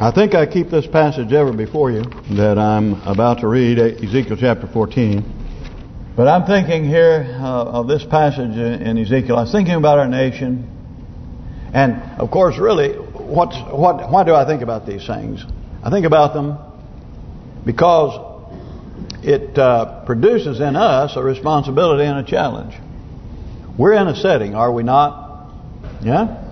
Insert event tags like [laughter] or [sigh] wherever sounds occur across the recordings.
I think I keep this passage ever before you that I'm about to read, Ezekiel chapter 14. But I'm thinking here uh, of this passage in Ezekiel. I was thinking about our nation. And, of course, really, what, what, why do I think about these things? I think about them because it uh, produces in us a responsibility and a challenge. We're in a setting, are we not? Yeah?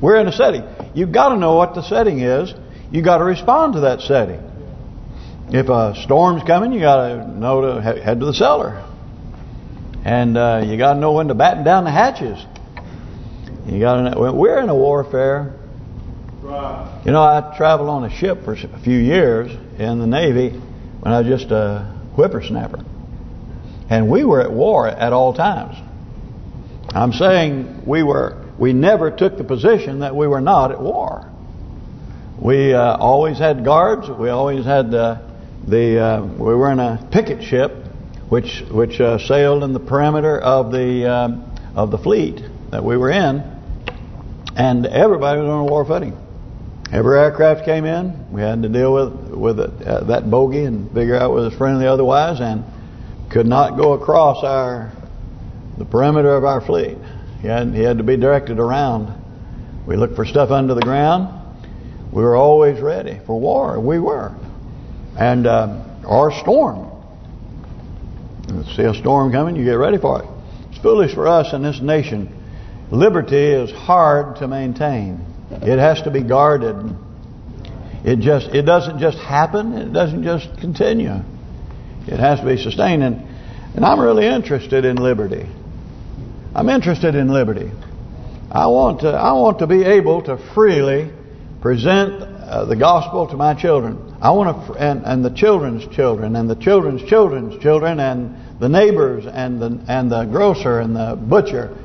We're in a setting. You've got to know what the setting is. You've got to respond to that setting. If a storm's coming, you got to know to head to the cellar. And uh, you got to know when to batten down the hatches. You got to. We're in a warfare. Right. You know, I traveled on a ship for a few years in the Navy when I was just a whippersnapper. And we were at war at all times. I'm saying we were we never took the position that we were not at war. We uh, always had guards. We always had uh, the uh, we were in a picket ship, which which uh, sailed in the perimeter of the um, of the fleet that we were in, and everybody was on a war footing. Every aircraft came in, we had to deal with with it, uh, that bogey and figure out whether it's friendly otherwise, and could not go across our the perimeter of our fleet. He had, he had to be directed around. We looked for stuff under the ground. We were always ready for war. We were. And uh, or storm. see a storm coming, you get ready for it. It's foolish for us in this nation. Liberty is hard to maintain. It has to be guarded. It just it doesn't just happen. It doesn't just continue. It has to be sustained. And, and I'm really interested in liberty. I'm interested in liberty. I want to I want to be able to freely present uh, the gospel to my children. I want to and and the children's children and the children's children's children and the neighbors and the and the grocer and the butcher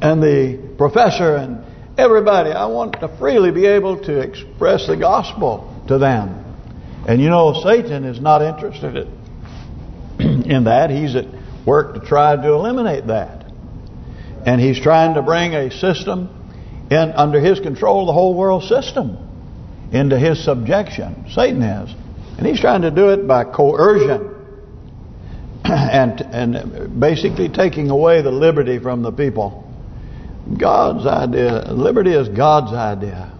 and the professor and everybody. I want to freely be able to express the gospel to them. And you know, Satan is not interested in [clears throat] that. He's at work to try to eliminate that. And he's trying to bring a system in under his control, the whole world system, into his subjection. Satan is. And he's trying to do it by coercion. [clears throat] and and basically taking away the liberty from the people. God's idea, liberty is God's idea.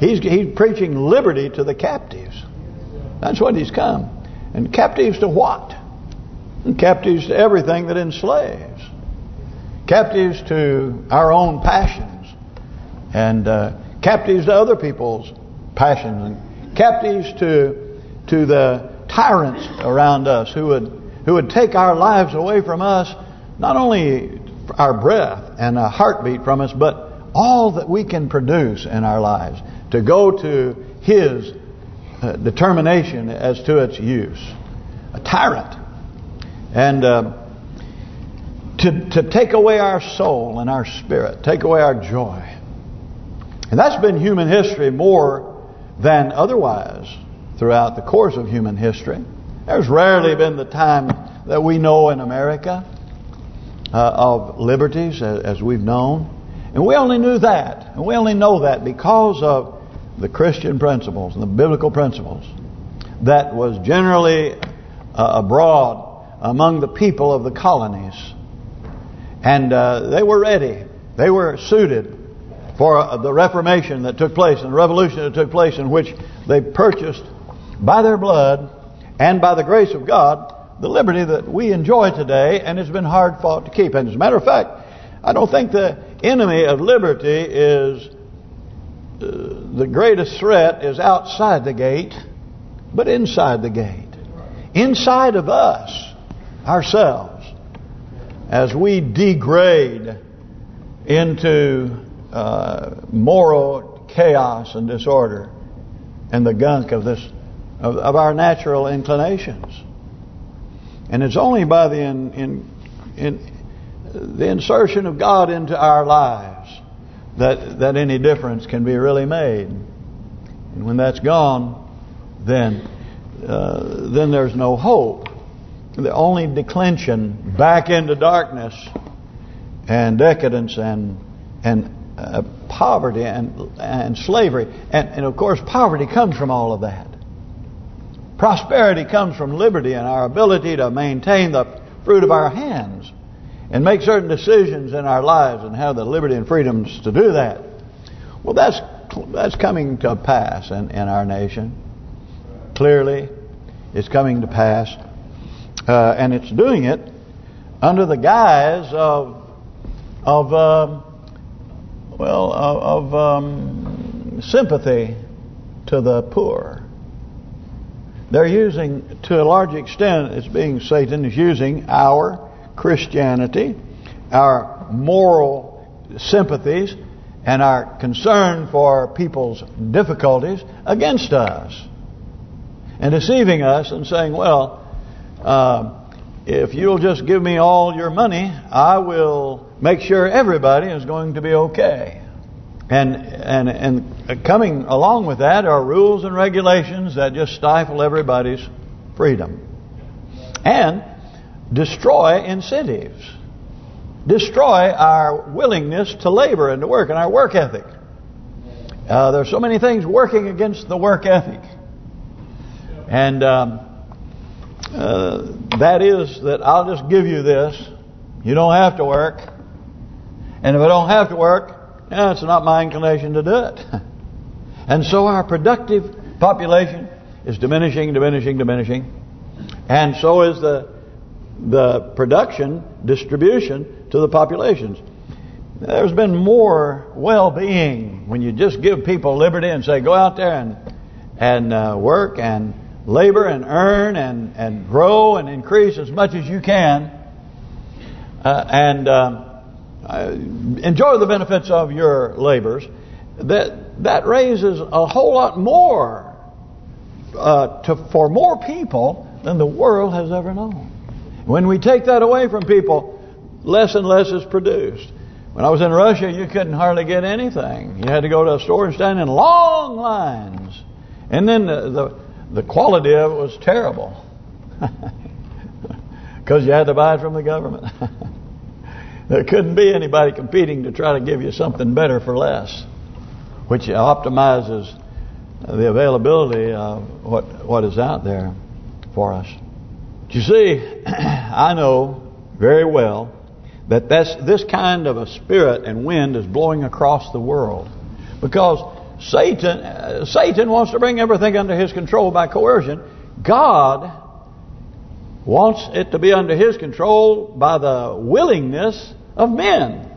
He's he's preaching liberty to the captives. That's what he's come. And captives to what? And captives to everything that enslaves captives to our own passions, and uh, captives to other people's passions, and captives to to the tyrants around us who would who would take our lives away from us, not only our breath and a heartbeat from us, but all that we can produce in our lives to go to His uh, determination as to its use. A tyrant. And uh, to, to take away our soul and our spirit, take away our joy. And that's been human history more than otherwise throughout the course of human history. There's rarely been the time that we know in America uh, of liberties as, as we've known. And we only knew that. And we only know that because of the Christian principles and the biblical principles that was generally uh, abroad among the people of the colonies and uh, they were ready. They were suited for uh, the Reformation that took place and the revolution that took place in which they purchased by their blood and by the grace of God the liberty that we enjoy today and it's been hard fought to keep. And as a matter of fact, I don't think the enemy of liberty is uh, the greatest threat is outside the gate, but inside the gate. Inside of us, ourselves as we degrade into uh, moral chaos and disorder and the gunk of this of, of our natural inclinations. And it's only by the in, in, in the insertion of God into our lives that that any difference can be really made. And when that's gone, then uh, then there's no hope the only declension back into darkness and decadence and and uh, poverty and and slavery. And, and of course, poverty comes from all of that. Prosperity comes from liberty and our ability to maintain the fruit of our hands and make certain decisions in our lives and have the liberty and freedoms to do that. Well, that's that's coming to pass in, in our nation. Clearly, it's coming to pass. Uh, and it's doing it under the guise of of um, well of, of um, sympathy to the poor. They're using, to a large extent, it's being Satan is using our Christianity, our moral sympathies, and our concern for people's difficulties against us. And deceiving us and saying, well, uh, if you'll just give me all your money, I will make sure everybody is going to be okay. And and and coming along with that are rules and regulations that just stifle everybody's freedom. And destroy incentives. Destroy our willingness to labor and to work and our work ethic. Uh, there's so many things working against the work ethic. And um, uh, that is that I'll just give you this. You don't have to work. And if I don't have to work, yeah, it's not my inclination to do it. [laughs] and so our productive population is diminishing, diminishing, diminishing. And so is the the production, distribution to the populations. There's been more well-being when you just give people liberty and say, go out there and and uh, work and labor and earn and and grow and increase as much as you can, uh, and uh, uh, enjoy the benefits of your labors. That that raises a whole lot more uh, to for more people than the world has ever known. When we take that away from people, less and less is produced. When I was in Russia, you couldn't hardly get anything. You had to go to a store and stand in long lines. And then the, the the quality of it was terrible. [laughs] Because you had to buy it from the government. [laughs] there couldn't be anybody competing to try to give you something better for less. Which optimizes the availability of what what is out there for us. You see, [clears throat] I know very well that that's, this kind of a spirit and wind is blowing across the world. Because Satan uh, Satan wants to bring everything under his control by coercion. God wants it to be under his control by the willingness of men.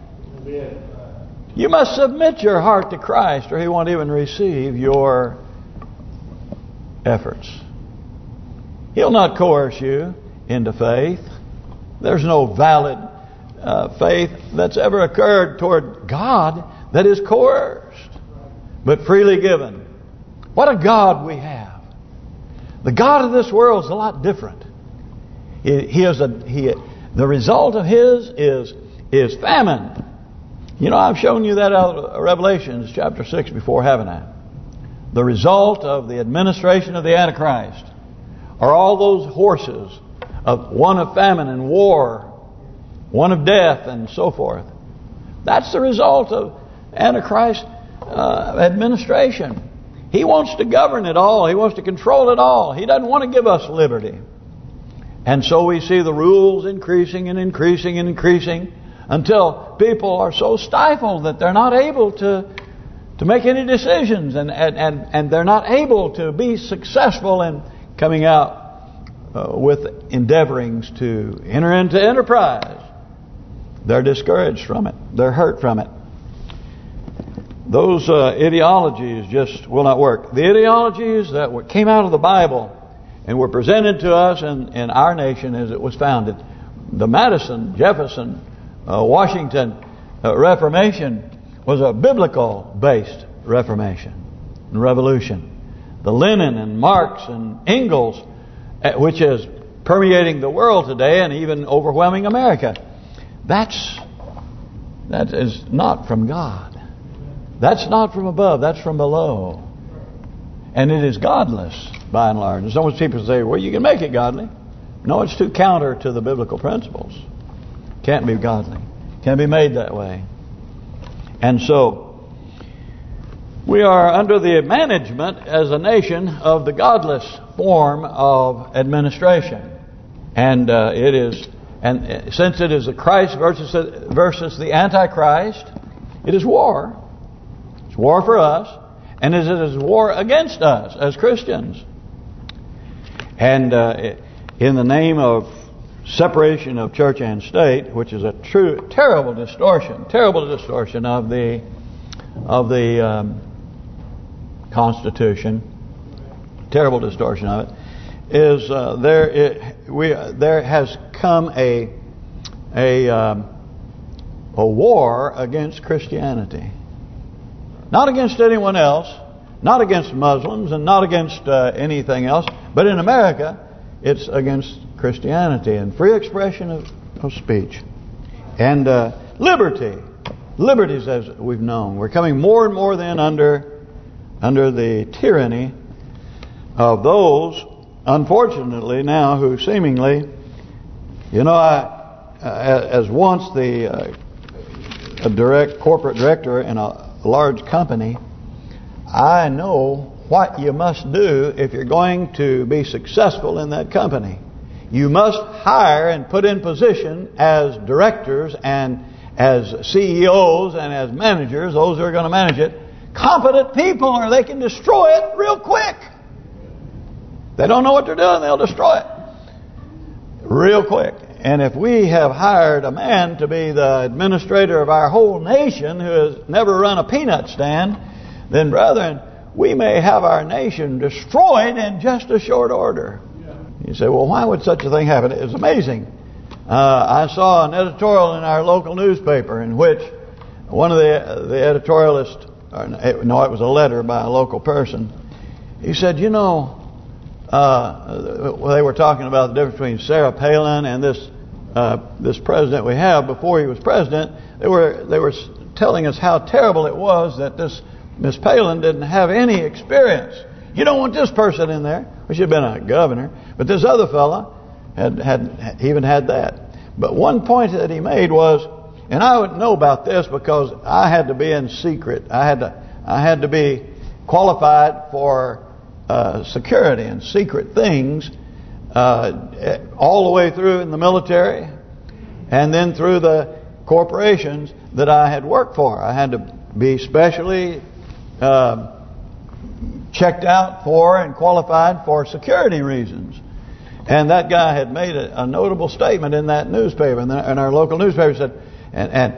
You must submit your heart to Christ or he won't even receive your efforts. He'll not coerce you into faith. There's no valid uh, faith that's ever occurred toward God that is coerced but freely given. What a God we have. The God of this world is a lot different. He is a he. The result of his is is famine. You know, I've shown you that out of Revelations chapter 6 before, haven't I? The result of the administration of the Antichrist are all those horses of one of famine and war, one of death and so forth. That's the result of Antichrist uh, administration. He wants to govern it all. He wants to control it all. He doesn't want to give us liberty. And so we see the rules increasing and increasing and increasing until people are so stifled that they're not able to to make any decisions and and and, and they're not able to be successful in coming out uh, with endeavorings to enter into enterprise. They're discouraged from it. They're hurt from it those uh, ideologies just will not work. The ideologies that came out of the Bible and were presented to us in, in our nation as it was founded, the Madison, Jefferson, uh, Washington uh, Reformation was a biblical-based Reformation and revolution. The Lenin and Marx and Engels, uh, which is permeating the world today and even overwhelming America, that's that is not from God. That's not from above, that's from below. And it is godless, by and large. And some people say, well, you can make it godly. No, it's too counter to the biblical principles. Can't be godly. Can't be made that way. And so, we are under the management as a nation of the godless form of administration. And uh, it is, and uh, since it is the Christ versus versus the Antichrist, it is war. War for us, and it is war against us as Christians. And uh, in the name of separation of church and state, which is a true terrible distortion, terrible distortion of the of the um, Constitution, terrible distortion of it, is uh, there it, we there has come a a um, a war against Christianity, not against anyone else, not against Muslims, and not against uh, anything else, but in America, it's against Christianity and free expression of, of speech. And uh, liberty. Liberties as we've known. We're coming more and more then under under the tyranny of those, unfortunately now, who seemingly, you know, I, uh, as once the uh, a direct corporate director in a large company, I know what you must do if you're going to be successful in that company you must hire and put in position as directors and as CEOs and as managers, those who are going to manage it, competent people or they can destroy it real quick. They don't know what they're doing, they'll destroy it real quick. And if we have hired a man to be the administrator of our whole nation who has never run a peanut stand, then brethren, we may have our nation destroyed in just a short order. You say, well, why would such a thing happen? It's amazing. Uh, I saw an editorial in our local newspaper in which one of the the editorialists, no, it was a letter by a local person. He said, you know, uh, they were talking about the difference between Sarah Palin and this uh, this president we have. Before he was president, they were they were telling us how terrible it was that this Miss Palin didn't have any experience. You don't want this person in there. We should have been a governor. But this other fella had had even had that. But one point that he made was, and I would know about this because I had to be in secret. I had to I had to be qualified for uh, security and secret things uh, all the way through in the military and then through the corporations that I had worked for. I had to be specially uh, checked out for and qualified for security reasons. And that guy had made a, a notable statement in that newspaper, in our local newspaper, said, and, and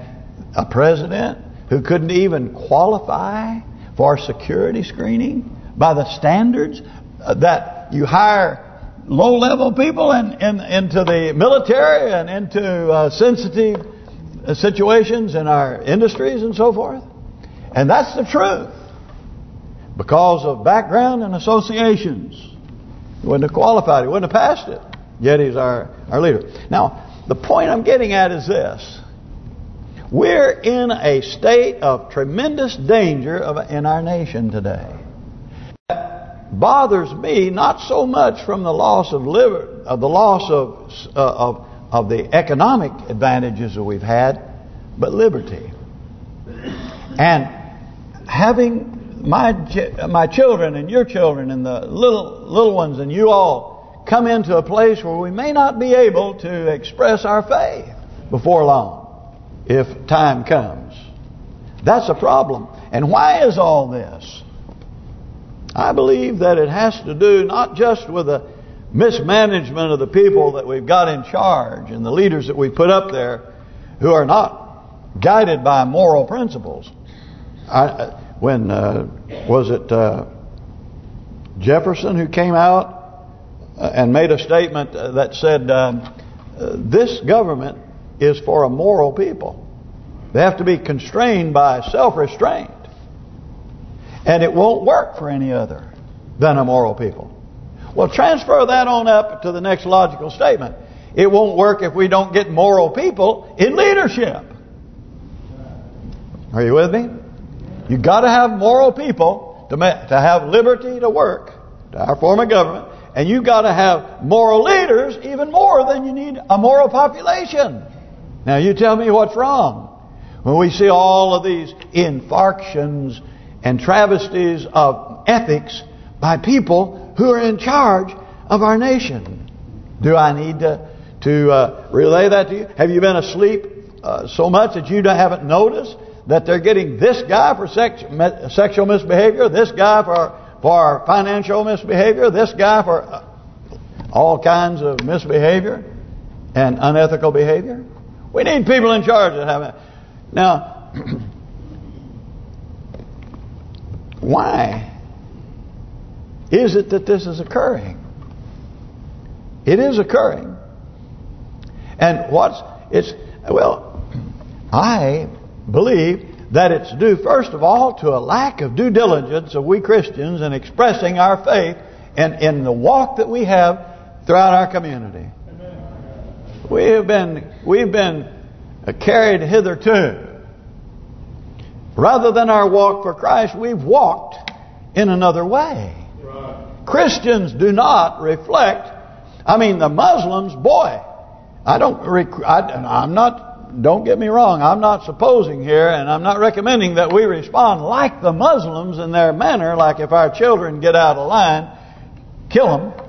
a president who couldn't even qualify for security screening by the standards uh, that you hire low-level people in, in, into the military and into uh, sensitive uh, situations in our industries and so forth. And that's the truth because of background and associations. He wouldn't have qualified. He wouldn't have passed it. Yet he's our, our leader. Now, the point I'm getting at is this. We're in a state of tremendous danger of, in our nation today. Bothers me not so much from the loss of liver, of the loss of uh, of of the economic advantages that we've had, but liberty. And having my my children and your children and the little little ones and you all come into a place where we may not be able to express our faith before long, if time comes. That's a problem. And why is all this? I believe that it has to do not just with the mismanagement of the people that we've got in charge and the leaders that we put up there who are not guided by moral principles. I, when uh, was it uh, Jefferson who came out uh, and made a statement uh, that said um, uh, this government is for a moral people. They have to be constrained by self-restraint. And it won't work for any other than a moral people. Well, transfer that on up to the next logical statement. It won't work if we don't get moral people in leadership. Are you with me? You got to have moral people to to have liberty to work, to our form of government, and you got to have moral leaders even more than you need a moral population. Now you tell me what's wrong. when we see all of these infarctions and travesties of ethics by people who are in charge of our nation. Do I need to to uh, relay that to you? Have you been asleep uh, so much that you haven't noticed that they're getting this guy for sex, sexual misbehavior, this guy for for financial misbehavior, this guy for uh, all kinds of misbehavior and unethical behavior? We need people in charge that have it. Now, [clears throat] why is it that this is occurring? It is occurring. And what's it's well, I believe that it's due first of all to a lack of due diligence of we Christians in expressing our faith and in the walk that we have throughout our community. We have been we've been carried hitherto. Rather than our walk for Christ, we've walked in another way. Christians do not reflect. I mean, the Muslims, boy, I don't. I, I'm not. Don't get me wrong. I'm not supposing here, and I'm not recommending that we respond like the Muslims in their manner. Like if our children get out of line, kill them.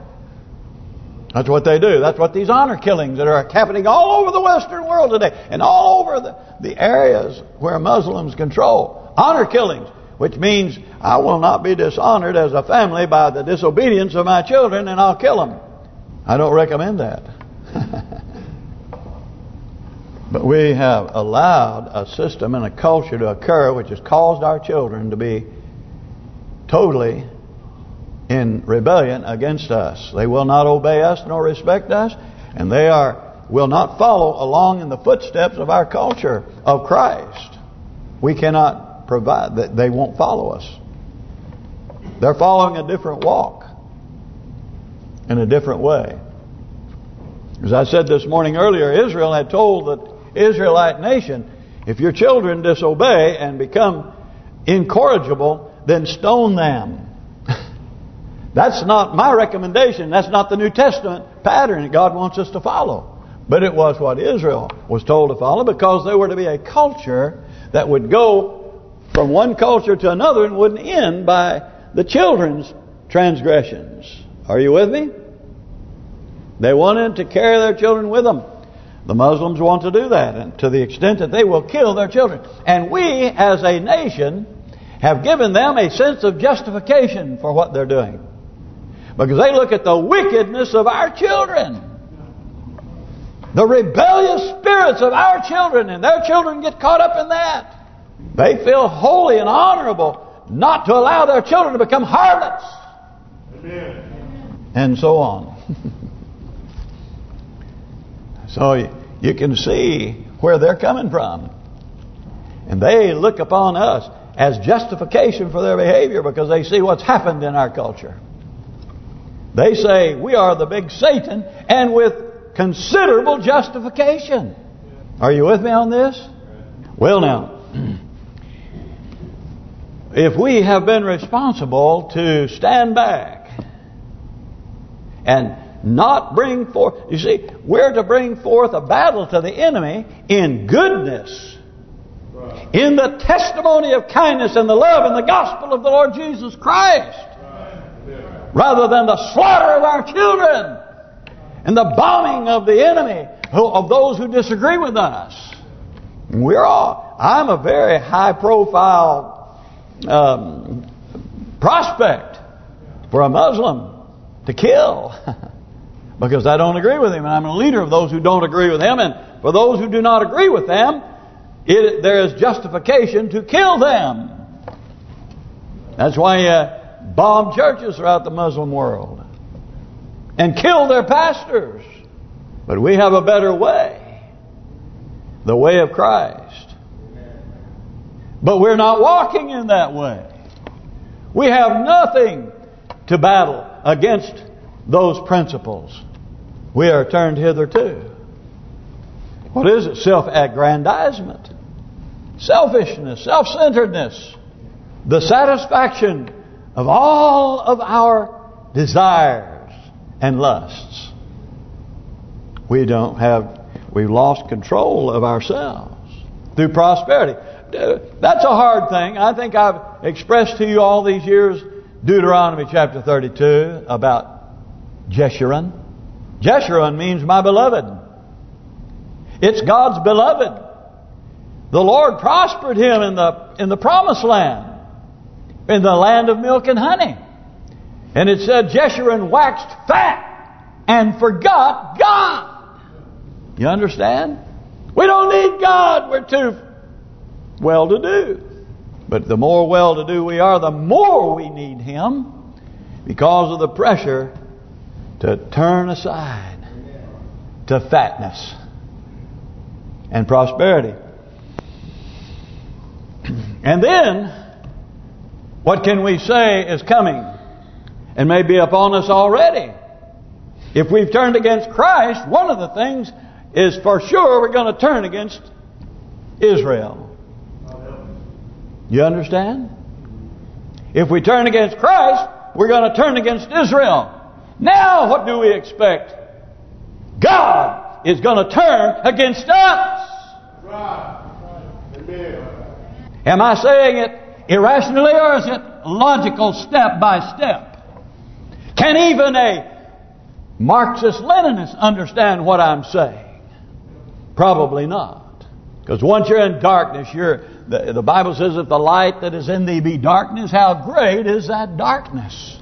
That's what they do. That's what these honor killings that are happening all over the Western world today, and all over the the areas where Muslims control. Honor killings, which means I will not be dishonored as a family by the disobedience of my children, and I'll kill them. I don't recommend that. [laughs] But we have allowed a system and a culture to occur which has caused our children to be totally in rebellion against us. They will not obey us nor respect us, and they are will not follow along in the footsteps of our culture of Christ. We cannot provide that they won't follow us. They're following a different walk in a different way. As I said this morning earlier, Israel had told the Israelite nation, if your children disobey and become incorrigible, then stone them. That's not my recommendation. That's not the New Testament pattern that God wants us to follow. But it was what Israel was told to follow because they were to be a culture that would go from one culture to another and wouldn't end by the children's transgressions. Are you with me? They wanted to carry their children with them. The Muslims want to do that and to the extent that they will kill their children. And we, as a nation, have given them a sense of justification for what they're doing. Because they look at the wickedness of our children. The rebellious spirits of our children, and their children get caught up in that. They feel holy and honorable not to allow their children to become harlots. Amen. And so on. [laughs] So you can see where they're coming from. And they look upon us as justification for their behavior because they see what's happened in our culture. They say we are the big Satan and with considerable justification. Are you with me on this? Well now, [clears throat] if we have been responsible to stand back and not bring forth. You see, we're to bring forth a battle to the enemy in goodness. In the testimony of kindness and the love and the gospel of the Lord Jesus Christ. Rather than the slaughter of our children. And the bombing of the enemy, of those who disagree with us. We're all, I'm a very high profile um, prospect for a Muslim to kill. [laughs] because I don't agree with him, and I'm a leader of those who don't agree with him. And for those who do not agree with them, it, there is justification to kill them. That's why uh, bomb churches throughout the Muslim world and kill their pastors. But we have a better way, the way of Christ. But we're not walking in that way. We have nothing to battle against those principles. We are turned hitherto. What is it? Self-aggrandizement. Selfishness, self-centeredness. The satisfaction of all of our desires and lusts. We don't have, we've lost control of ourselves. through prosperity. That's a hard thing. I think I've expressed to you all these years Deuteronomy chapter 32 about Jeshurun. Jeshurun means my beloved. It's God's beloved. The Lord prospered him in the in the promised land, in the land of milk and honey. And it said Jeshurun waxed fat and forgot God. You understand? We don't need God. We're too well-to-do. But the more well-to-do we are, the more we need Him because of the pressure to turn aside to fatness and prosperity. [clears throat] And then, what can we say is coming and may be upon us already? If we've turned against Christ, one of the things is for sure we're going to turn against Israel. You understand? If we turn against Christ, we're going to turn against Israel. Now, what do we expect? God is going to turn against us. Am I saying it irrationally or is it logical step by step? Can even a Marxist-Leninist understand what I'm saying? Probably not. Because once you're in darkness, you're the, the Bible says, if the light that is in thee be darkness, how great is that darkness?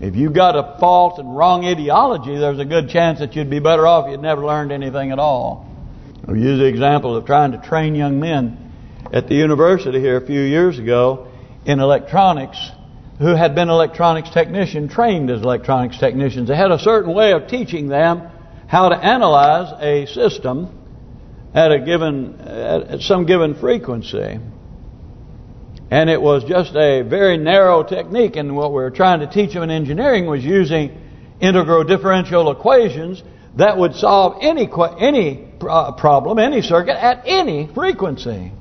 If you've got a false and wrong ideology, there's a good chance that you'd be better off if you'd never learned anything at all. I'll use the example of trying to train young men at the university here a few years ago in electronics who had been electronics technician, trained as electronics technicians. They had a certain way of teaching them how to analyze a system at a given at some given frequency. And it was just a very narrow technique. And what we were trying to teach them in engineering was using integral differential equations that would solve any any problem, any circuit at any frequency.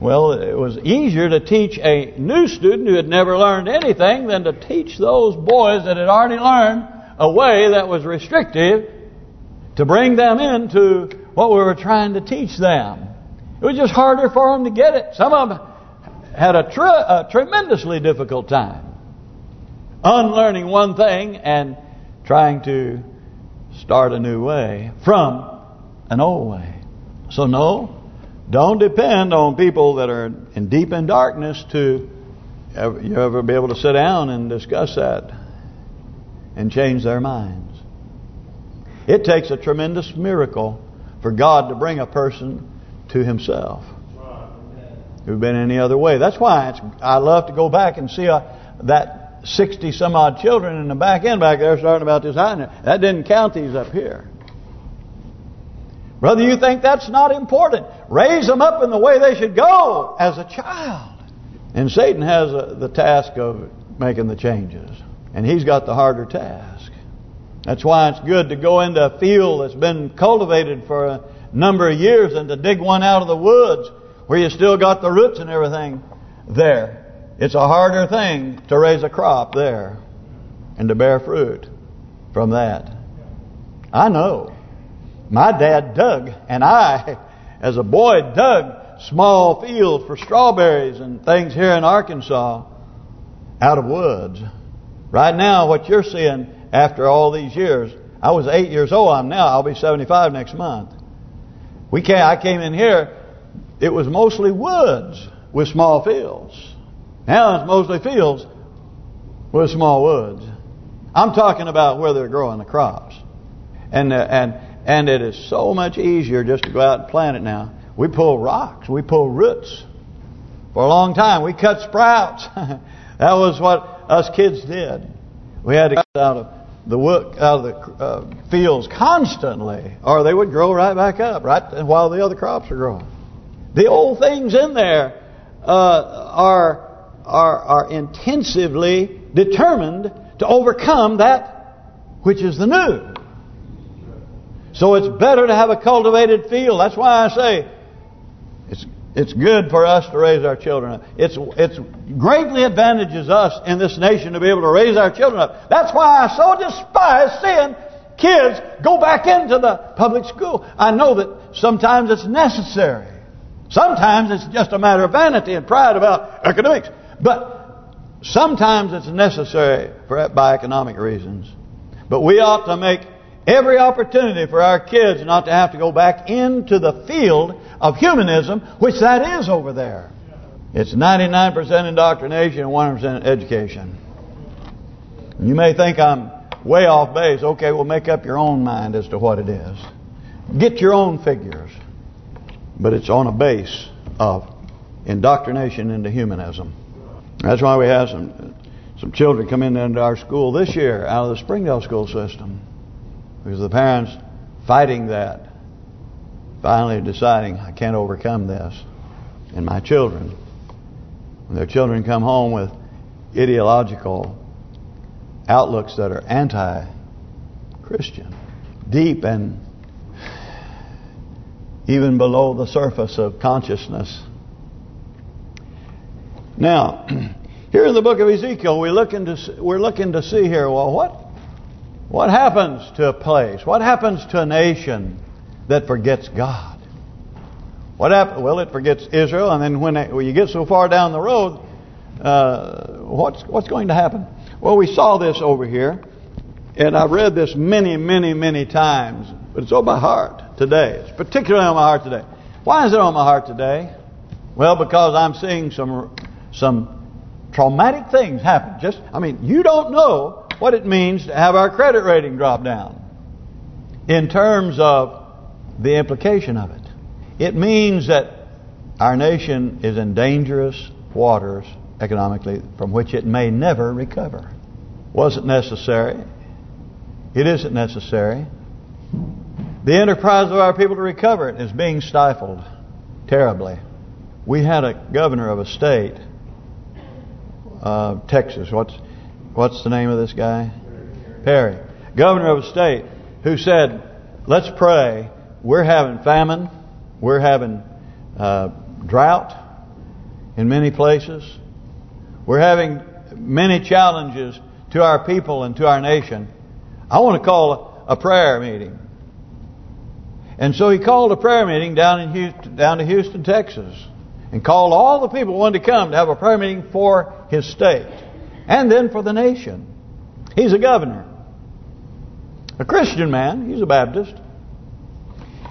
Well, it was easier to teach a new student who had never learned anything than to teach those boys that had already learned a way that was restrictive to bring them into what we were trying to teach them. It was just harder for them to get it. Some of them had a, tre a tremendously difficult time unlearning one thing and trying to start a new way from an old way. So no, don't depend on people that are in deep in darkness to ever, you ever be able to sit down and discuss that and change their minds. It takes a tremendous miracle for God to bring a person to Himself who've been any other way. That's why I love to go back and see a, uh, that 60 some odd children in the back end back there starting about this high. That didn't count these up here. Brother, you think that's not important? Raise them up in the way they should go as a child. And Satan has a, uh, the task of making the changes. And he's got the harder task. That's why it's good to go into a field that's been cultivated for a number of years and to dig one out of the woods where you still got the roots and everything there. It's a harder thing to raise a crop there and to bear fruit from that. I know. My dad dug, and I, as a boy, dug small fields for strawberries and things here in Arkansas out of woods. Right now, what you're seeing after all these years. I was eight years old. I'm now. I'll be 75 next month. We came. I came in here. It was mostly woods with small fields. Now it's mostly fields with small woods. I'm talking about where they're growing the crops, and uh, and and it is so much easier just to go out and plant it now. We pull rocks. We pull roots. For a long time, we cut sprouts. [laughs] that was what us kids did. We had to cut out of the out of the uh, fields constantly, or they would grow right back up, right while the other crops are growing. The old things in there uh, are are are intensively determined to overcome that which is the new. So it's better to have a cultivated field. That's why I say it's it's good for us to raise our children up. It's it's greatly advantages us in this nation to be able to raise our children up. That's why I so despise seeing kids go back into the public school. I know that sometimes it's necessary. Sometimes it's just a matter of vanity and pride about academics. But sometimes it's necessary for by economic reasons. But we ought to make every opportunity for our kids not to have to go back into the field of humanism, which that is over there. It's 99% indoctrination and 100% education. You may think I'm way off base. Okay, well make up your own mind as to what it is. Get your own figures. But it's on a base of indoctrination into humanism. That's why we have some some children come in into our school this year out of the Springdale school system. Because the parents fighting that, finally deciding, I can't overcome this. And my children, when their children come home with ideological outlooks that are anti-Christian, deep and even below the surface of consciousness. Now, [clears throat] here in the book of Ezekiel, we look into we're looking to see here. Well, what what happens to a place? What happens to a nation that forgets God? What happens? Well, it forgets Israel, and then when, it, when you get so far down the road, uh, what's what's going to happen? Well, we saw this over here, and I've read this many, many, many times, but it's on my heart today. It's particularly on my heart today. Why is it on my heart today? Well, because I'm seeing some some traumatic things happen. Just, I mean, you don't know what it means to have our credit rating drop down in terms of the implication of it. It means that our nation is in dangerous waters economically from which it may never recover. Was it necessary? It isn't necessary. The enterprise of our people to recover it is being stifled terribly. We had a governor of a state, uh, Texas. What's what's the name of this guy? Perry. Governor of a state who said, let's pray. We're having famine. We're having uh, drought in many places. We're having many challenges to our people and to our nation. I want to call a prayer meeting. And so he called a prayer meeting down in Houston, down to Houston, Texas, and called all the people who wanted to come to have a prayer meeting for his state, and then for the nation. He's a governor, a Christian man. He's a Baptist,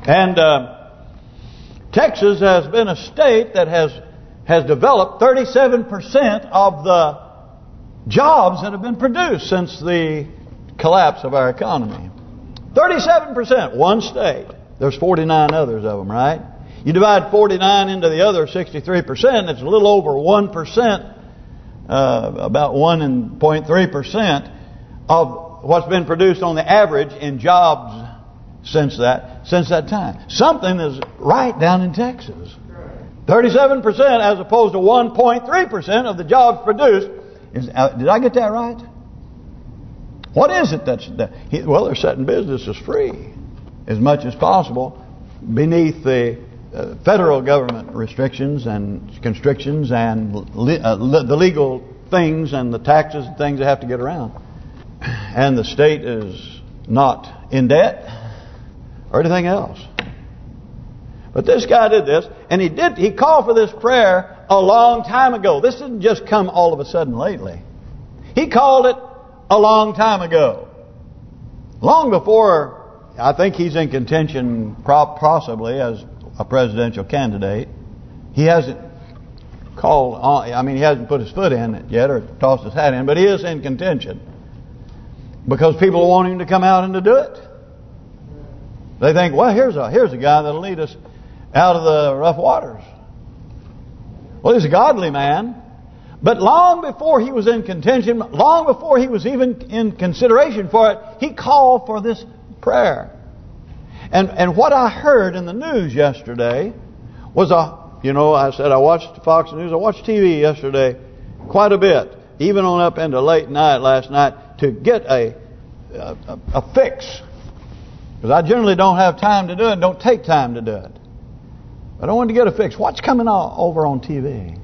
and uh, Texas has been a state that has has developed 37% of the jobs that have been produced since the collapse of our economy. 37%, one state. There's 49 others of them, right? You divide 49 into the other 63%, it's a little over 1%, uh, about 1.3% of what's been produced on the average in jobs since that since that time. Something is right down in Texas. 37% as opposed to 1.3% of the jobs produced. Is, uh, did I get that right? What is it that's... That, he, well, they're setting businesses free as much as possible beneath the uh, federal government restrictions and constrictions and uh, the legal things and the taxes and things they have to get around. And the state is not in debt or anything else. But this guy did this, and he did. He called for this prayer a long time ago. This didn't just come all of a sudden lately. He called it a long time ago. Long before, I think he's in contention possibly as a presidential candidate. He hasn't called, on, I mean, he hasn't put his foot in it yet or tossed his hat in, but he is in contention. Because people want him to come out and to do it. They think, well, here's a here's a guy that'll lead us out of the rough waters. Well, he's a godly man. But long before he was in contention, long before he was even in consideration for it, he called for this prayer. And and what I heard in the news yesterday was a, you know, I said I watched Fox News, I watched TV yesterday quite a bit, even on up into late night last night to get a a, a fix. Because I generally don't have time to do it, don't take time to do it. I don't want to get a fix. What's coming over on TV?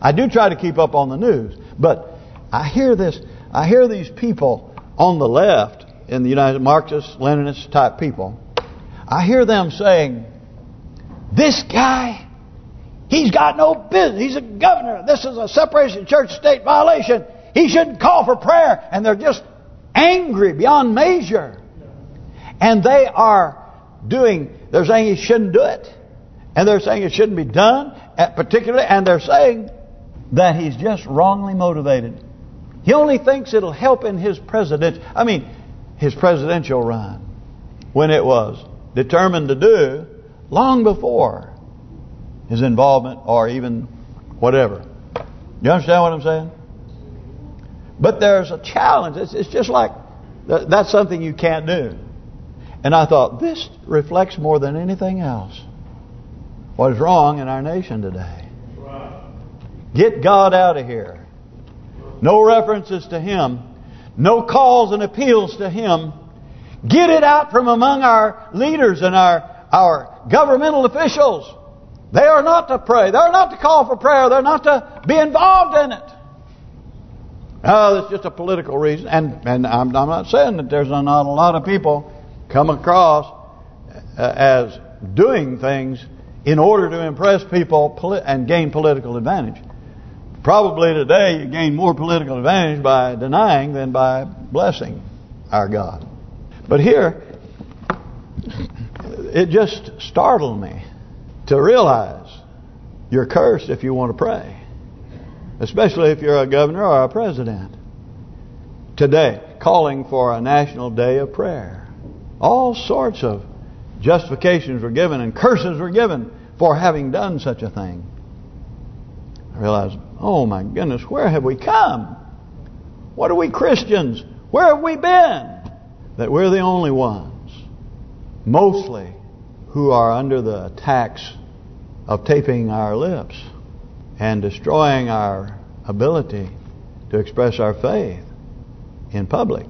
I do try to keep up on the news, but I hear this. I hear these people on the left in the United Marxist, Leninist type people. I hear them saying, this guy, he's got no business. He's a governor. This is a separation of church-state violation. He shouldn't call for prayer. And they're just angry beyond measure. And they are doing, they're saying he shouldn't do it. And they're saying it shouldn't be done, particularly, and they're saying that he's just wrongly motivated. He only thinks it'll help in his president, I mean, his presidential run, when it was determined to do long before his involvement or even whatever. You understand what I'm saying? But there's a challenge. It's, it's just like that's something you can't do. And I thought, this reflects more than anything else what is wrong in our nation today. Get God out of here. No references to Him. No calls and appeals to Him. Get it out from among our leaders and our, our governmental officials. They are not to pray. They're not to call for prayer. They're not to be involved in it. Oh, that's just a political reason. And and I'm, I'm not saying that there's not a lot of people come across uh, as doing things in order to impress people and gain political advantage. Probably today you gain more political advantage by denying than by blessing our God. But here, it just startled me to realize you're cursed if you want to pray. Especially if you're a governor or a president. Today, calling for a national day of prayer. All sorts of justifications were given and curses were given for having done such a thing. I realized, oh my goodness, where have we come? What are we Christians? Where have we been? That we're the only ones, mostly, who are under the attacks of taping our lips and destroying our ability to express our faith in public.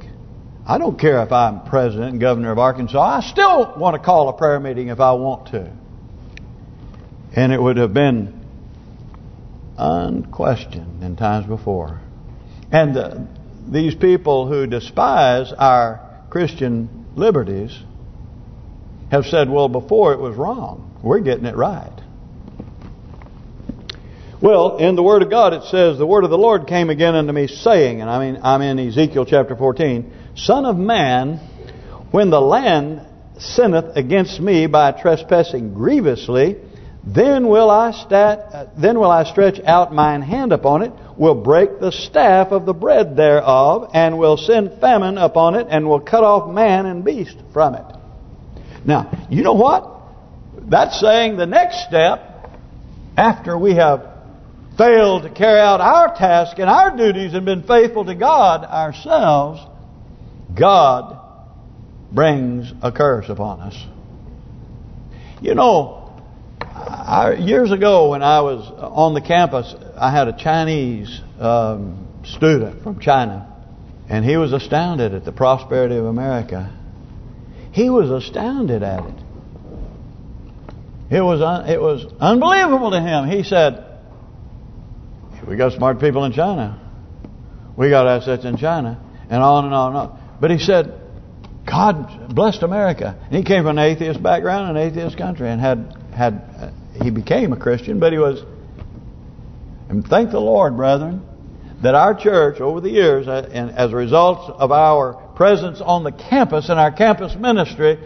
I don't care if I'm president and governor of Arkansas. I still want to call a prayer meeting if I want to. And it would have been unquestioned in times before. And these people who despise our Christian liberties have said, well, before it was wrong. We're getting it right. Well, in the Word of God it says, The word of the Lord came again unto me, saying, and I mean I'm in Ezekiel chapter 14, Son of man, when the land sinneth against me by trespassing grievously, then will I stat, then will I stretch out mine hand upon it, will break the staff of the bread thereof, and will send famine upon it, and will cut off man and beast from it. Now, you know what? That's saying the next step, after we have failed to carry out our task and our duties and been faithful to God ourselves, God brings a curse upon us. You know, I, years ago when I was on the campus, I had a Chinese um, student from China, and he was astounded at the prosperity of America. He was astounded at it. It was it was unbelievable to him. He said, "We got smart people in China. We got assets in China, and on and on and on." But he said, "God blessed America." And he came from an atheist background, an atheist country, and had had uh, he became a Christian, but he was. And thank the Lord, brethren, that our church over the years, uh, and as a result of our presence on the campus and our campus ministry,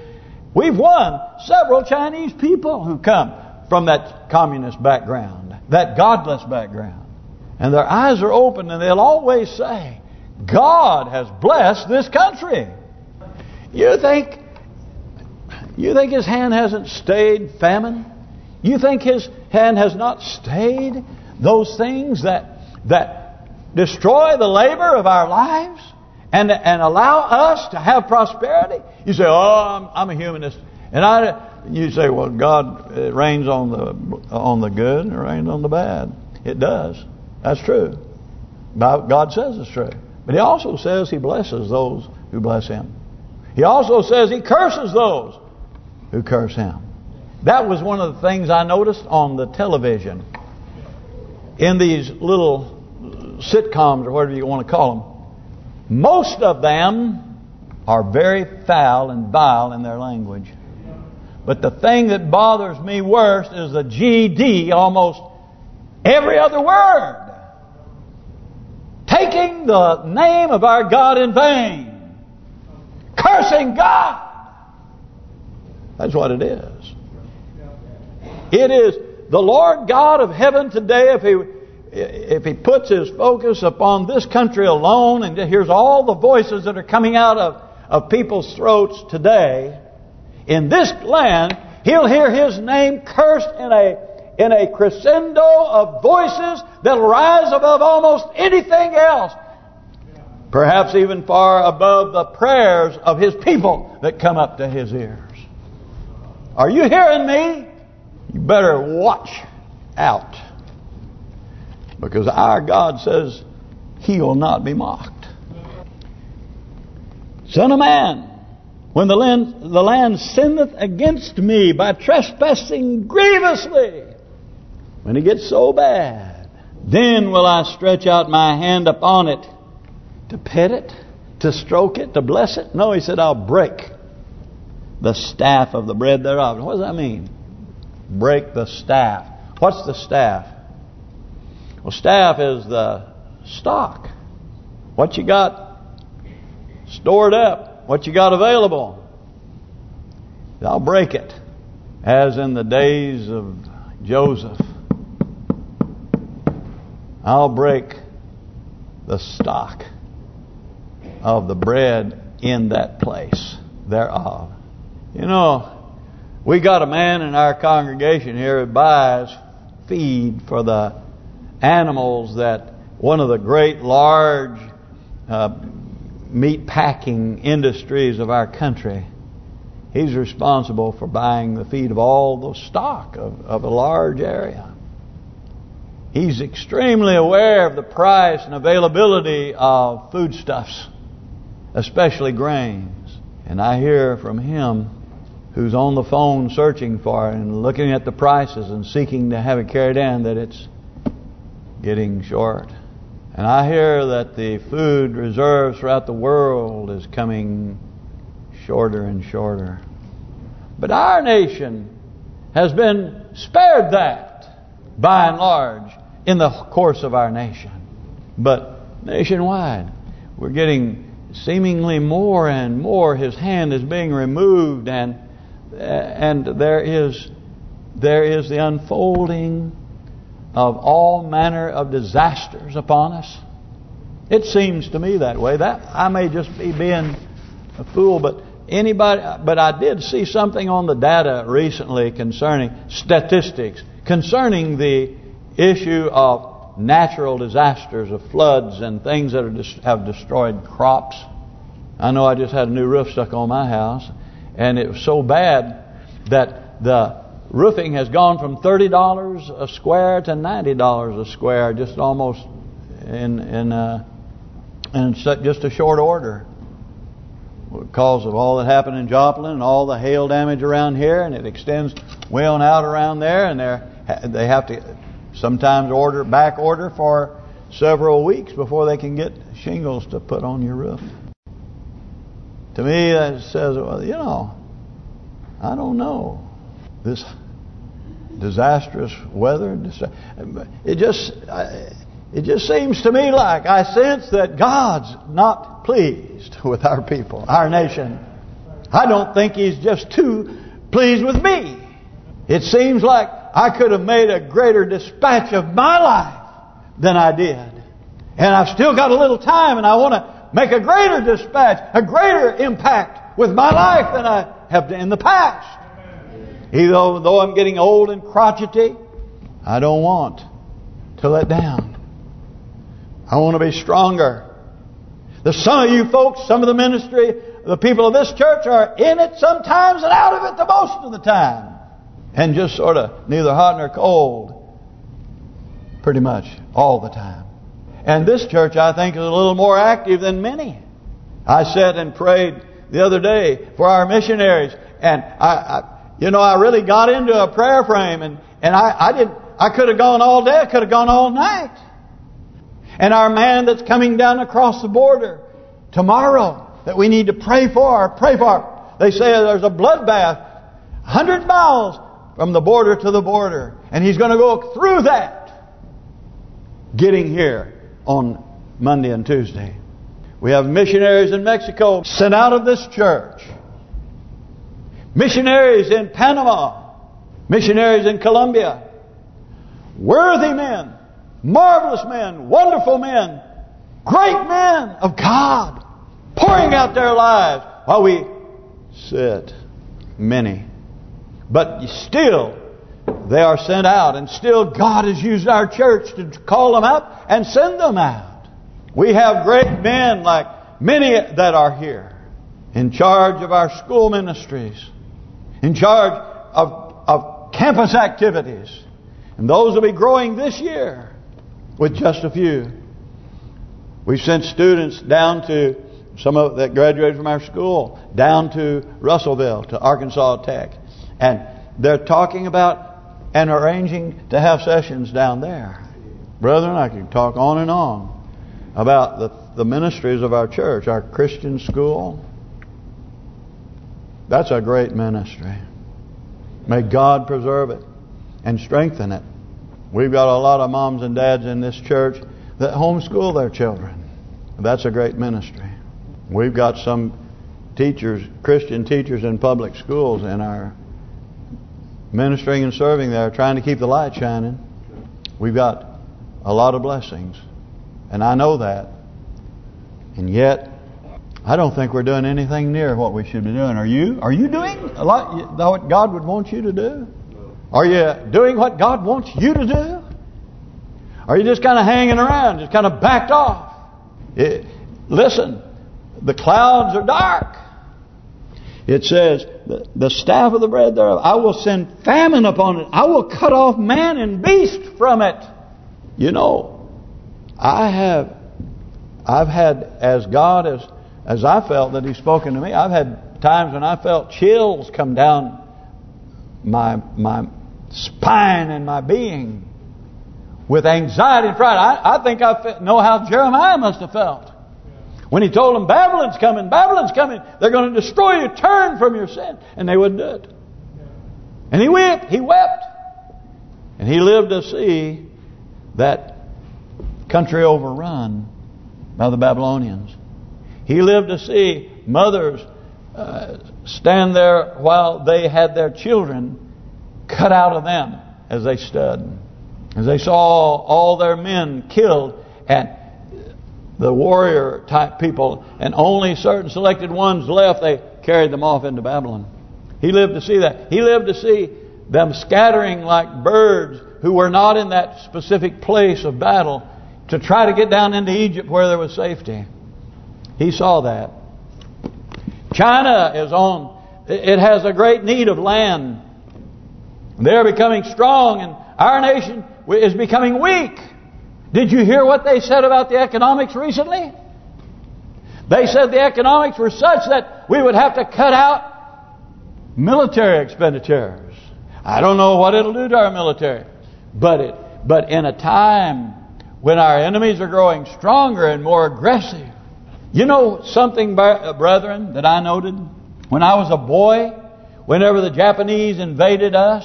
we've won several Chinese people who come from that communist background, that godless background. And their eyes are open and they'll always say, God has blessed this country. You think you think his hand hasn't stayed famine? You think his hand has not stayed those things that that destroy the labor of our lives and and allow us to have prosperity? You say, "Oh, I'm, I'm a humanist," and I. You say, "Well, God rains on the on the good and it rains on the bad." It does. That's true. God says it's true. But He also says He blesses those who bless Him. He also says He curses those who curse him. That was one of the things I noticed on the television. In these little sitcoms or whatever you want to call them, most of them are very foul and vile in their language. But the thing that bothers me worst is the GD almost every other word. Taking the name of our God in vain. Cursing God. That's what it is. It is the Lord God of heaven today, if He if He puts His focus upon this country alone and hears all the voices that are coming out of, of people's throats today, in this land, He'll hear His name cursed in a in a crescendo of voices that'll rise above almost anything else. Perhaps even far above the prayers of His people that come up to His ears. Are you hearing me? You better watch out. Because our God says He will not be mocked. Son of man, when the land, the land sinneth against me by trespassing grievously, when it gets so bad, then will I stretch out my hand upon it to pet it, to stroke it, to bless it. No, he said, I'll break the staff of the bread thereof. What does that mean? Break the staff. What's the staff? Well, staff is the stock. What you got stored up. What you got available. I'll break it. As in the days of Joseph. I'll break the stock of the bread in that place thereof. You know, we got a man in our congregation here who buys feed for the animals that one of the great large uh, meat packing industries of our country, he's responsible for buying the feed of all the stock of, of a large area. He's extremely aware of the price and availability of foodstuffs, especially grains. And I hear from him who's on the phone searching for and looking at the prices and seeking to have it carried in that it's getting short. And I hear that the food reserves throughout the world is coming shorter and shorter. But our nation has been spared that, by and large, in the course of our nation. But nationwide, we're getting seemingly more and more. His hand is being removed, and and there is there is the unfolding of all manner of disasters upon us. It seems to me that way. That I may just be being a fool, but anybody. But I did see something on the data recently concerning statistics concerning the issue of natural disasters, of floods and things that have destroyed crops. I know I just had a new roof stuck on my house, and it was so bad that the roofing has gone from $30 a square to $90 a square, just almost in in uh, in just a short order. Because of all that happened in Joplin and all the hail damage around here, and it extends way on out around there, and they they have to sometimes order back order for several weeks before they can get shingles to put on your roof. To me, that says, well, you know, I don't know this disastrous weather. It just it just seems to me like I sense that God's not pleased [laughs] with our people, our nation. I don't think He's just too pleased with me. It seems like I could have made a greater dispatch of my life than I did. And I've still got a little time and I want to make a greater dispatch, a greater impact with my life than I have in the past. Even though I'm getting old and crotchety, I don't want to let down. I want to be stronger. There's some of you folks, some of the ministry, the people of this church are in it sometimes and out of it the most of the time. And just sort of neither hot nor cold. Pretty much all the time. And this church, I think, is a little more active than many. I sat and prayed the other day for our missionaries. And I, I you know, I really got into a prayer frame, and and I I did I could have gone all day, I could have gone all night. And our man that's coming down across the border tomorrow that we need to pray for, pray for. They say there's a bloodbath. hundred miles from the border to the border. And he's going to go through that getting here on Monday and Tuesday. We have missionaries in Mexico sent out of this church. Missionaries in Panama. Missionaries in Colombia. Worthy men. Marvelous men. Wonderful men. Great men of God. Pouring out their lives while we sit. Many. But still, they are sent out. And still God has used our church to call them out and send them out. We have great men like many that are here. In charge of our school ministries. In charge of, of campus activities. And those will be growing this year with just a few. We've sent students down to some of that graduated from our school down to Russellville to Arkansas Tech, and they're talking about and arranging to have sessions down there. Brethren, I can talk on and on about the the ministries of our church, our Christian school. That's a great ministry. May God preserve it and strengthen it. We've got a lot of moms and dads in this church that homeschool their children. That's a great ministry. We've got some teachers, Christian teachers in public schools in our ministering and serving there, trying to keep the light shining. We've got a lot of blessings. And I know that. And yet, I don't think we're doing anything near what we should be doing. Are you? Are you doing a lot what God would want you to do? Are you doing what God wants you to do? Are you just kind of hanging around, just kind of backed off? It, listen, the clouds are dark. It says, the, staff of the bread thereof, I will send famine upon it. I will cut off man and beast from it. You know, I have, I've had, as God as as I felt that He's spoken to me, I've had times when I felt chills come down my my spine and my being with anxiety and pride. I, I think I know how Jeremiah must have felt. When he told them, Babylon's coming, Babylon's coming, they're going to destroy you, turn from your sin. And they wouldn't do it. And he wept, he wept. And he lived to see that country overrun by the Babylonians. He lived to see mothers uh, stand there while they had their children cut out of them as they stood. As they saw all their men killed and the warrior type people and only certain selected ones left, they carried them off into Babylon. He lived to see that. He lived to see them scattering like birds who were not in that specific place of battle to try to get down into Egypt where there was safety. He saw that. China is on, it has a great need of land. They're becoming strong and our nation is becoming weak. Did you hear what they said about the economics recently? They said the economics were such that we would have to cut out military expenditures. I don't know what it'll do to our military. But it, but in a time when our enemies are growing stronger and more aggressive, you know something, uh, brethren, that I noted? When I was a boy, whenever the Japanese invaded us,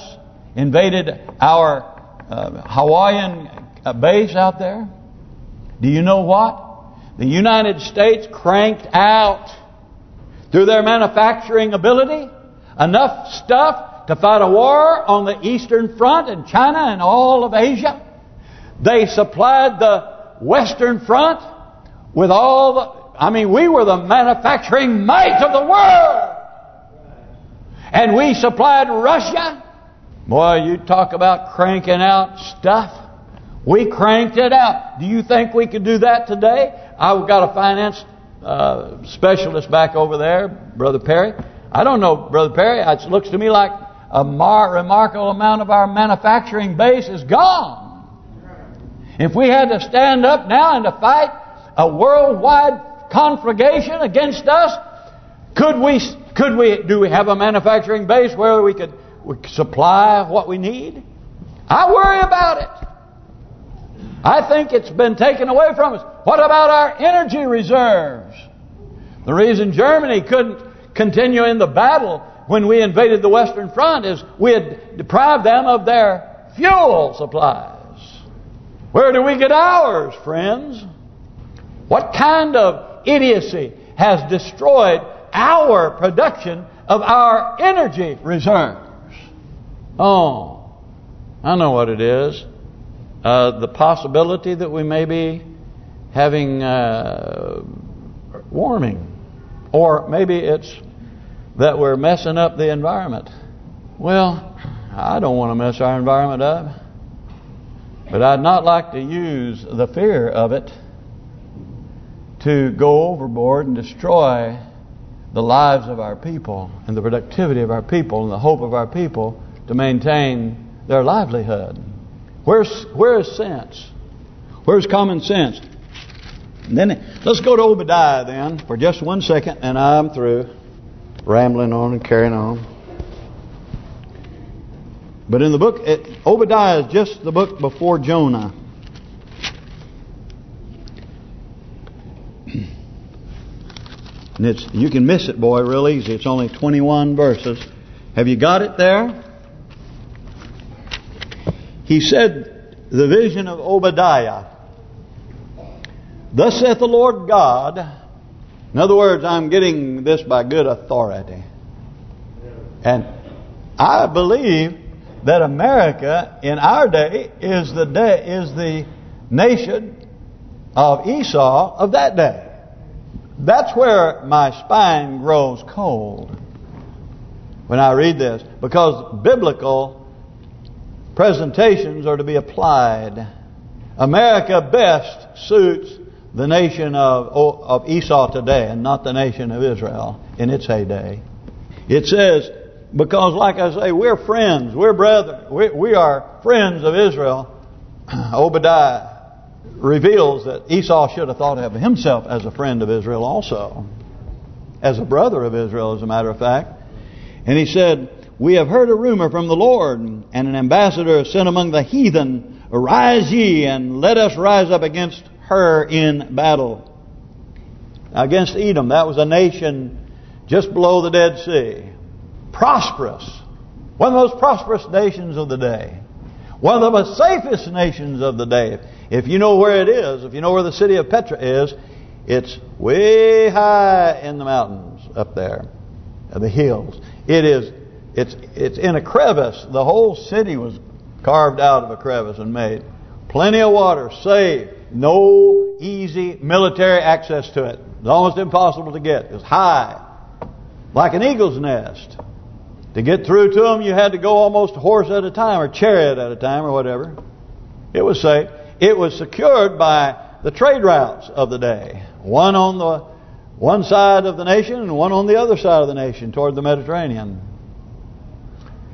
invaded our uh, Hawaiian uh, base out there, do you know what? The United States cranked out, through their manufacturing ability, enough stuff to fight a war on the Eastern Front in China and all of Asia. They supplied the Western Front with all the I mean, we were the manufacturing might of the world. And we supplied Russia. Boy, you talk about cranking out stuff. We cranked it out. Do you think we could do that today? I've got a finance uh, specialist back over there, Brother Perry. I don't know, Brother Perry. It looks to me like a remarkable amount of our manufacturing base is gone. If we had to stand up now and to fight a worldwide conflagration against us? Could we could we do we have a manufacturing base where we could, we could supply what we need? I worry about it. I think it's been taken away from us. What about our energy reserves? The reason Germany couldn't continue in the battle when we invaded the Western Front is we had deprived them of their fuel supplies. Where do we get ours, friends? What kind of idiocy has destroyed our production of our energy reserves? Oh, I know what it is. Uh, the possibility that we may be having uh, warming. Or maybe it's that we're messing up the environment. Well, I don't want to mess our environment up. But I'd not like to use the fear of it to go overboard and destroy the lives of our people and the productivity of our people and the hope of our people to maintain their livelihood. Where's where's sense? Where's common sense? And then let's go to Obadiah then for just one second, and I'm through rambling on and carrying on. But in the book, it, Obadiah is just the book before Jonah. And it's you can miss it, boy, real easy. It's only 21 verses. Have you got it there? He said, the vision of Obadiah. Thus saith the Lord God. In other words, I'm getting this by good authority. And I believe that America in our day is the day is the nation of Esau of that day. That's where my spine grows cold when I read this because biblical presentations are to be applied. America best suits the nation of of Esau today and not the nation of Israel in its heyday. It says, because like I say, we're friends, we're brethren, we, we are friends of Israel. [clears throat] Obadiah reveals that Esau should have thought of himself as a friend of Israel also. As a brother of Israel, as a matter of fact. And he said, We have heard a rumor from the Lord, and an ambassador sent among the heathen, Arise ye, and let us rise up against her in battle. Against Edom, that was a nation just below the Dead Sea. Prosperous. One of the most prosperous nations of the day. One of the safest nations of the day. If you know where it is, if you know where the city of Petra is, it's way high in the mountains up there, the hills. It is, it's it's in a crevice. The whole city was carved out of a crevice and made. Plenty of water, safe, no easy military access to it. It's almost impossible to get. It's high, like an eagle's nest. To get through to them, you had to go almost a horse at a time or chariot at a time or whatever. It was safe. It was secured by the trade routes of the day. One on the one side of the nation and one on the other side of the nation toward the Mediterranean.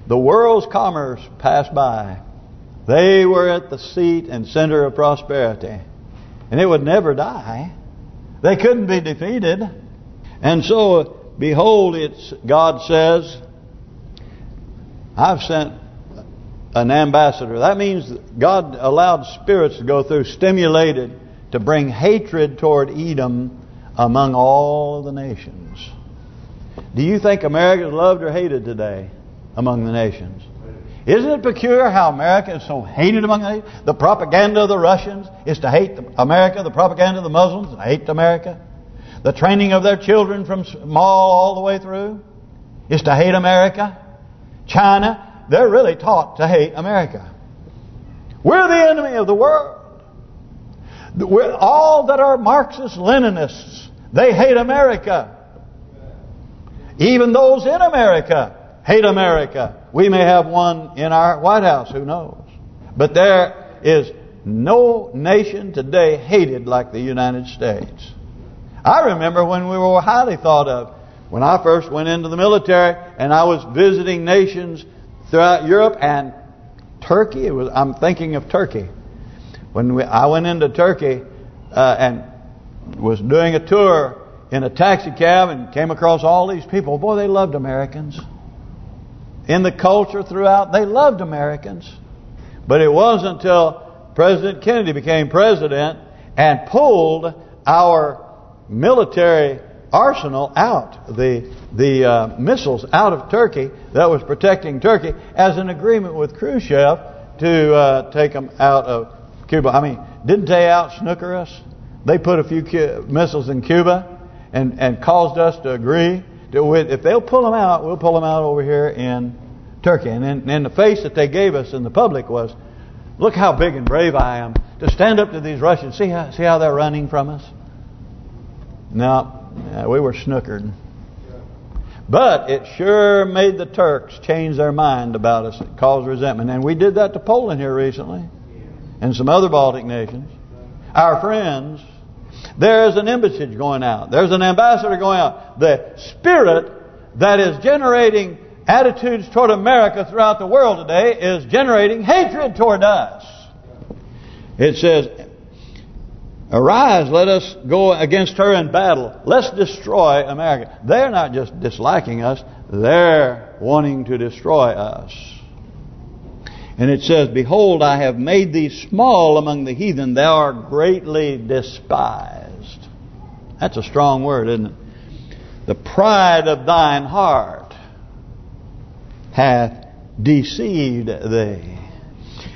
The world's commerce passed by. They were at the seat and center of prosperity. And it would never die. They couldn't be defeated. And so, behold, it's God says, I've sent an ambassador. That means God allowed spirits to go through, stimulated to bring hatred toward Edom among all of the nations. Do you think America is loved or hated today among the nations? Isn't it peculiar how America is so hated among the nations? The propaganda of the Russians is to hate America. The propaganda of the Muslims to hate America. The training of their children from small all the way through is to hate America. China, they're really taught to hate America. We're the enemy of the world. We're all that are Marxist Leninists, they hate America. Even those in America hate America. We may have one in our White House, who knows. But there is no nation today hated like the United States. I remember when we were highly thought of. When I first went into the military and I was visiting nations throughout Europe and Turkey, it was I'm thinking of Turkey. When we, I went into Turkey uh, and was doing a tour in a taxi cab and came across all these people, boy, they loved Americans. In the culture throughout, they loved Americans. But it wasn't until President Kennedy became president and pulled our military arsenal out, the the uh, missiles out of Turkey that was protecting Turkey as an agreement with Khrushchev to uh, take them out of Cuba. I mean, didn't they out snooker us? They put a few missiles in Cuba and and caused us to agree if they'll pull them out, we'll pull them out over here in Turkey. And then and the face that they gave us in the public was, look how big and brave I am to stand up to these Russians. See how see how they're running from us. No, we were snookered. But it sure made the Turks change their mind about us. It caused resentment. And we did that to Poland here recently. And some other Baltic nations. Our friends. There's an embassy going out. There's an ambassador going out. The spirit that is generating attitudes toward America throughout the world today is generating hatred toward us. It says, Arise, let us go against her in battle. Let's destroy America. They're not just disliking us, they're wanting to destroy us. And it says, Behold, I have made thee small among the heathen. Thou art greatly despised. That's a strong word, isn't it? The pride of thine heart hath deceived thee.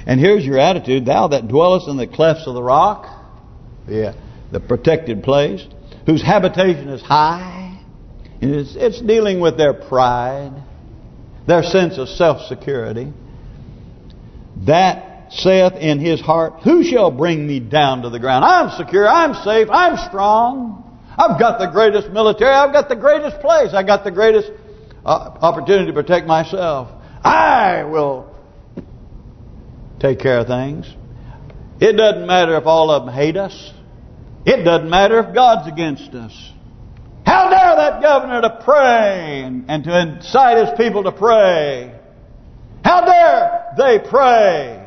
And here's your attitude. Thou that dwellest in the clefts of the rock, yeah, the protected place, whose habitation is high. It's, it's dealing with their pride, their sense of self-security. That saith in his heart, Who shall bring me down to the ground? I'm secure, I'm safe, I'm strong. I've got the greatest military, I've got the greatest place, I've got the greatest uh, opportunity to protect myself. I will take care of things. It doesn't matter if all of them hate us. It doesn't matter if God's against us. How dare that governor to pray and, and to incite his people to pray? How dare they pray?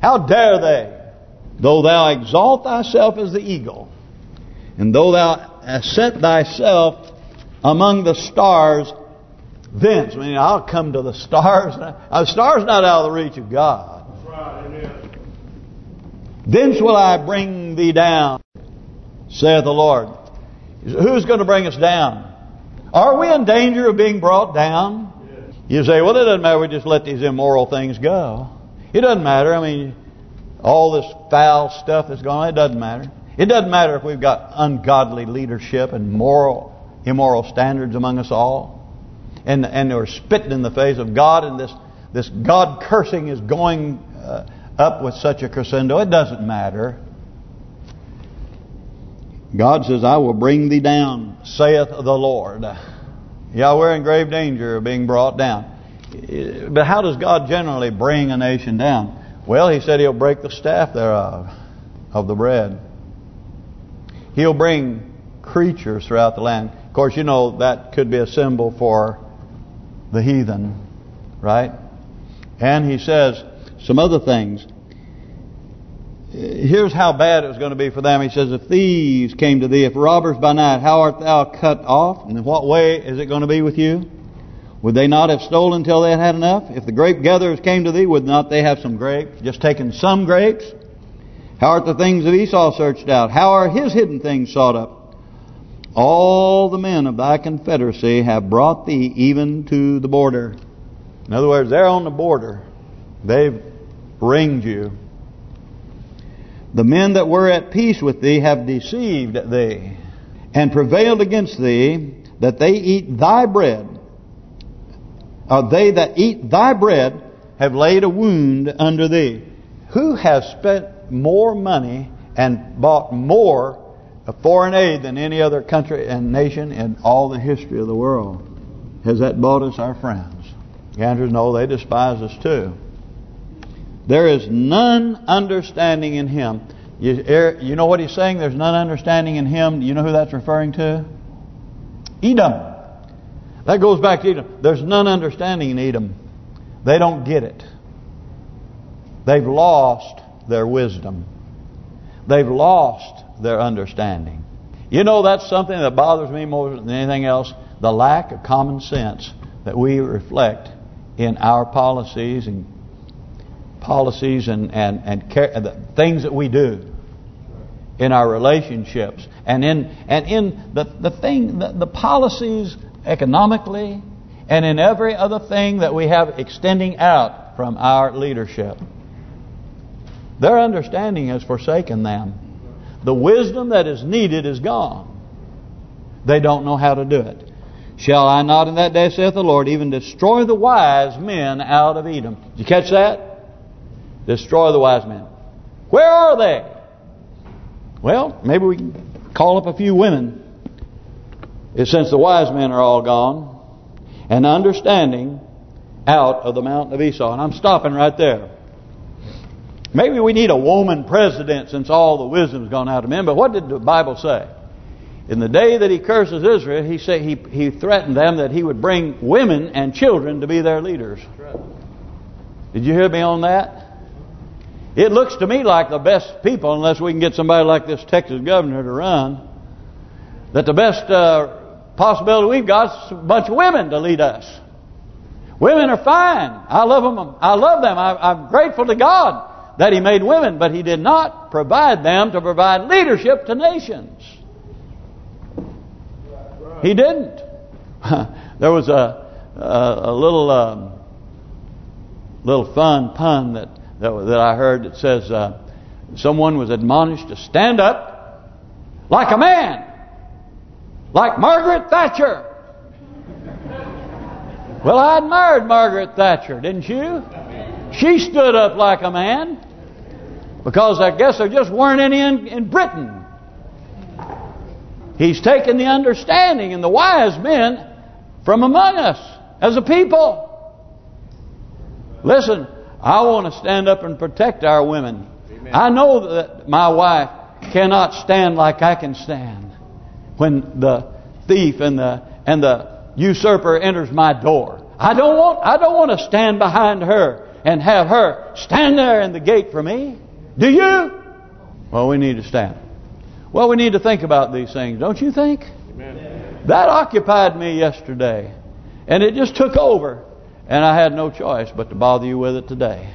How dare they? Though thou exalt thyself as the eagle, and though thou set thyself among the stars, thence, I mean, I'll come to the stars. [laughs] The stars not out of the reach of God. Thence will I bring thee down, saith the Lord. Who's going to bring us down? Are we in danger of being brought down? You say, well, it doesn't matter. We just let these immoral things go. It doesn't matter. I mean, all this foul stuff that's going on, it doesn't matter. It doesn't matter if we've got ungodly leadership and moral, immoral standards among us all. And and we're spitting in the face of God and this this God cursing is going uh, up with such a crescendo. It doesn't matter. God says, I will bring thee down, saith the Lord. Yeah, we're in grave danger of being brought down. But how does God generally bring a nation down? Well, he said he'll break the staff thereof, of the bread. He'll bring creatures throughout the land. Of course, you know that could be a symbol for the heathen, right? And he says, some other things. Here's how bad it was going to be for them. He says, if thieves came to thee, if robbers by night, how art thou cut off? And in what way is it going to be with you? Would they not have stolen till they had had enough? If the grape gatherers came to thee, would not they have some grapes? Just taken some grapes? How art the things of Esau searched out? How are his hidden things sought up? All the men of thy confederacy have brought thee even to the border. In other words, they're on the border. They've ringed you. The men that were at peace with thee have deceived thee, and prevailed against thee, that they eat thy bread. Or they that eat thy bread have laid a wound under thee. Who has spent more money and bought more of foreign aid than any other country and nation in all the history of the world? Has that bought us our friends? The answer is no, they despise us too. There is none understanding in him. You, er, you know what he's saying? There's none understanding in him. Do You know who that's referring to? Edom. That goes back to Edom. There's none understanding in Edom. They don't get it. They've lost their wisdom. They've lost their understanding. You know that's something that bothers me more than anything else. The lack of common sense that we reflect in our policies and policies and and and care, the things that we do in our relationships and in and in the the thing the, the policies economically and in every other thing that we have extending out from our leadership. Their understanding has forsaken them. The wisdom that is needed is gone. They don't know how to do it. Shall I not in that day, saith the Lord, even destroy the wise men out of Edom? Did you catch that? Destroy the wise men. Where are they? Well, maybe we can call up a few women. Since the wise men are all gone. And understanding out of the mountain of Esau. And I'm stopping right there. Maybe we need a woman president since all the wisdom's gone out of men. But what did the Bible say? In the day that he curses Israel, he say he he threatened them that he would bring women and children to be their leaders. Did you hear me on that? It looks to me like the best people, unless we can get somebody like this Texas governor to run, that the best uh, possibility we've got is a bunch of women to lead us. Women are fine. I love them. I love them. I, I'm grateful to God that He made women, but He did not provide them to provide leadership to nations. He didn't. [laughs] there was a a, a little um, little fun pun that, that that I heard that says uh, someone was admonished to stand up like a man, like Margaret Thatcher. Well, I admired Margaret Thatcher, didn't you? She stood up like a man. Because I guess there just weren't any in, in Britain. He's taken the understanding and the wise men from among us as a people. Listen, I want to stand up and protect our women. Amen. I know that my wife cannot stand like I can stand when the thief and the and the usurper enters my door. I don't want I don't want to stand behind her and have her stand there in the gate for me. Do you? Well, we need to stand. Well, we need to think about these things, don't you think? Amen. That occupied me yesterday. And it just took over. And I had no choice but to bother you with it today.